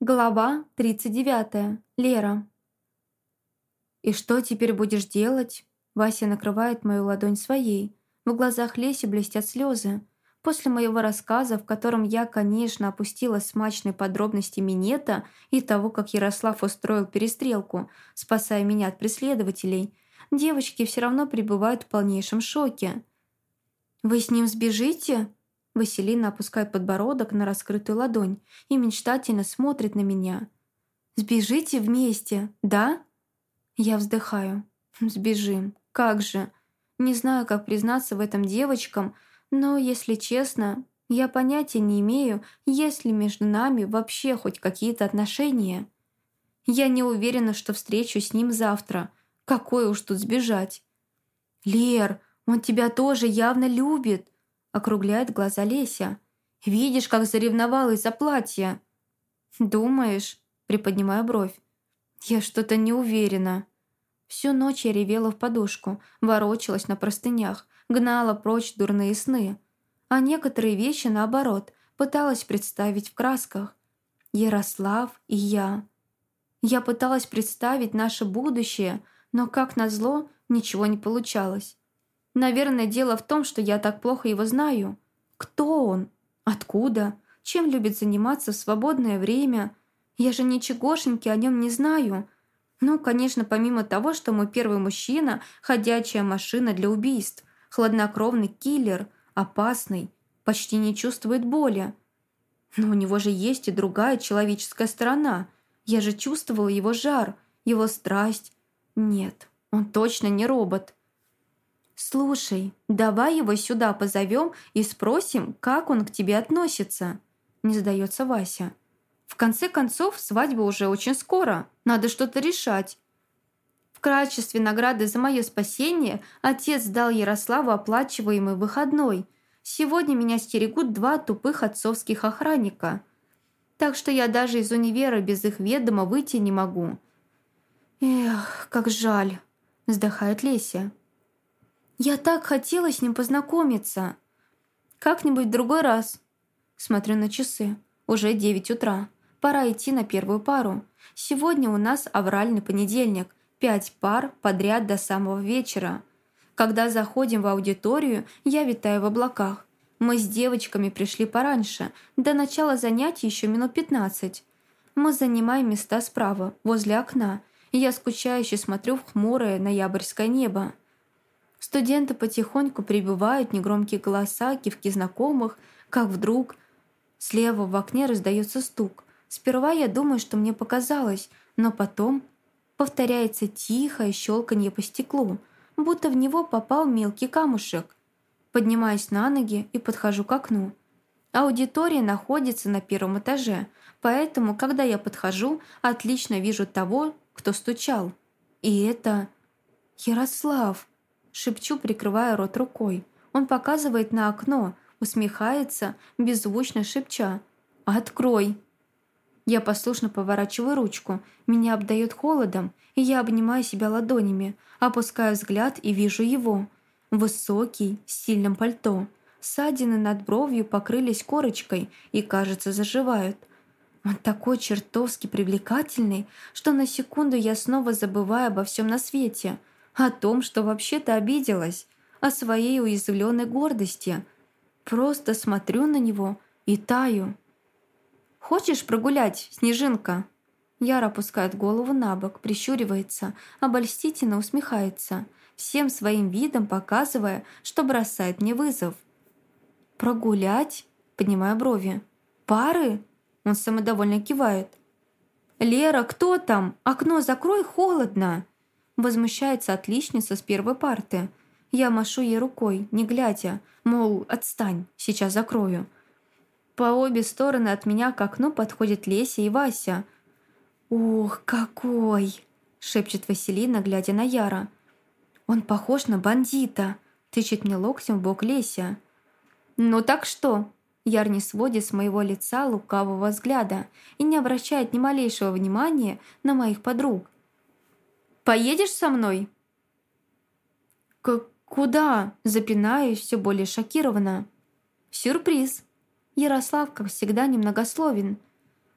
Глава 39. Лера. «И что теперь будешь делать?» Вася накрывает мою ладонь своей. В глазах Леси блестят слезы. После моего рассказа, в котором я, конечно, опустила смачные подробности минета и того, как Ярослав устроил перестрелку, спасая меня от преследователей, девочки все равно пребывают в полнейшем шоке. «Вы с ним сбежите?» Василина опускает подбородок на раскрытую ладонь и мечтательно смотрит на меня. «Сбежите вместе, да?» Я вздыхаю. «Сбежим. Как же?» Не знаю, как признаться в этом девочкам, но, если честно, я понятия не имею, есть ли между нами вообще хоть какие-то отношения. Я не уверена, что встречусь с ним завтра. Какой уж тут сбежать. «Лер, он тебя тоже явно любит!» Округляет глаза Леся. «Видишь, как заревновал из-за платья?» «Думаешь?» – приподнимая бровь. «Я что-то не уверена». Всю ночь я ревела в подушку, ворочалась на простынях, гнала прочь дурные сны. А некоторые вещи, наоборот, пыталась представить в красках. Ярослав и я. Я пыталась представить наше будущее, но, как назло, ничего не получалось. Наверное, дело в том, что я так плохо его знаю. Кто он? Откуда? Чем любит заниматься в свободное время? Я же ничегошеньки о нем не знаю. Ну, конечно, помимо того, что мой первый мужчина – ходячая машина для убийств, хладнокровный киллер, опасный, почти не чувствует боли. Но у него же есть и другая человеческая сторона. Я же чувствовала его жар, его страсть. Нет, он точно не робот. «Слушай, давай его сюда позовем и спросим, как он к тебе относится», – не сдается Вася. «В конце концов, свадьба уже очень скоро, надо что-то решать». В качестве награды за мое спасение отец дал Ярославу оплачиваемый выходной. Сегодня меня стерегут два тупых отцовских охранника. Так что я даже из универа без их ведома выйти не могу. «Эх, как жаль», – вздыхает Леся. Я так хотела с ним познакомиться. Как-нибудь в другой раз. Смотрю на часы. Уже девять утра. Пора идти на первую пару. Сегодня у нас авральный понедельник. Пять пар подряд до самого вечера. Когда заходим в аудиторию, я витаю в облаках. Мы с девочками пришли пораньше. До начала занятий еще минут пятнадцать. Мы занимаем места справа, возле окна. Я скучающе смотрю в хмурое ноябрьское небо. Студенты потихоньку прибывают, негромкие голоса, кивки знакомых, как вдруг слева в окне раздается стук. Сперва я думаю, что мне показалось, но потом повторяется тихое щелканье по стеклу, будто в него попал мелкий камушек. Поднимаюсь на ноги и подхожу к окну. Аудитория находится на первом этаже, поэтому, когда я подхожу, отлично вижу того, кто стучал. И это Ярослав. Шепчу, прикрывая рот рукой. Он показывает на окно, усмехается, беззвучно шепча. «Открой!» Я послушно поворачиваю ручку. Меня обдает холодом, и я обнимаю себя ладонями, опускаю взгляд и вижу его. Высокий, с сильным пальто. Ссадины над бровью покрылись корочкой и, кажется, заживают. Он такой чертовски привлекательный, что на секунду я снова забываю обо всем на свете – о том, что вообще-то обиделась, о своей уязвленной гордости. Просто смотрю на него и таю. «Хочешь прогулять, Снежинка?» Яра опускает голову на бок, прищуривается, обольстительно усмехается, всем своим видом показывая, что бросает мне вызов. «Прогулять?» – поднимая брови. «Пары?» – он самодовольно кивает. «Лера, кто там? Окно закрой, холодно!» Возмущается отличница с первой парты. Я машу ей рукой, не глядя, мол, отстань, сейчас закрою. По обе стороны от меня к окну подходят Леся и Вася. «Ух, какой!» – шепчет Василина, глядя на Яра. «Он похож на бандита!» – тычет мне локтем в бок Леся. «Ну так что?» Яр не сводит с моего лица лукавого взгляда и не обращает ни малейшего внимания на моих подруг. Поедешь со мной?» К «Куда?» – запинаюсь, все более шокированно. «Сюрприз!» Ярослав, как всегда, немногословен.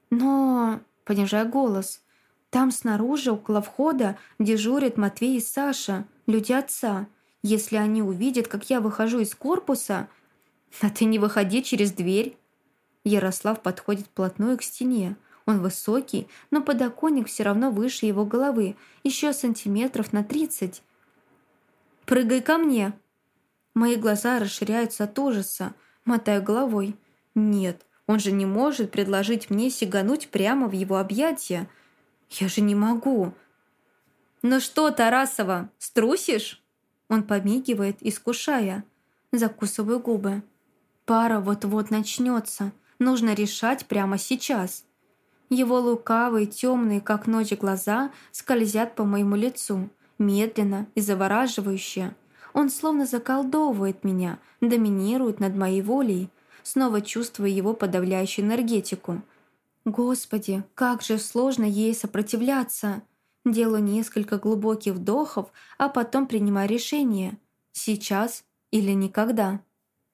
«Но...» понижая голос. «Там снаружи, около входа, дежурят Матвей и Саша, люди отца. Если они увидят, как я выхожу из корпуса...» «А ты не выходи через дверь!» Ярослав подходит вплотную к стене. Он высокий, но подоконник все равно выше его головы, еще сантиметров на тридцать. «Прыгай ко мне!» Мои глаза расширяются от ужаса, мотаю головой. «Нет, он же не может предложить мне сигануть прямо в его объятия. Я же не могу!» «Ну что, Тарасова, струсишь?» Он помигивает, искушая. Закусываю губы. Пара вот-вот начнется. Нужно решать прямо сейчас. Его лукавые, темные, как ночь глаза, скользят по моему лицу, медленно и завораживающе. Он словно заколдовывает меня, доминирует над моей волей, снова чувствуя его подавляющую энергетику. Господи, как же сложно ей сопротивляться. Делаю несколько глубоких вдохов, а потом принимаю решение. Сейчас или никогда.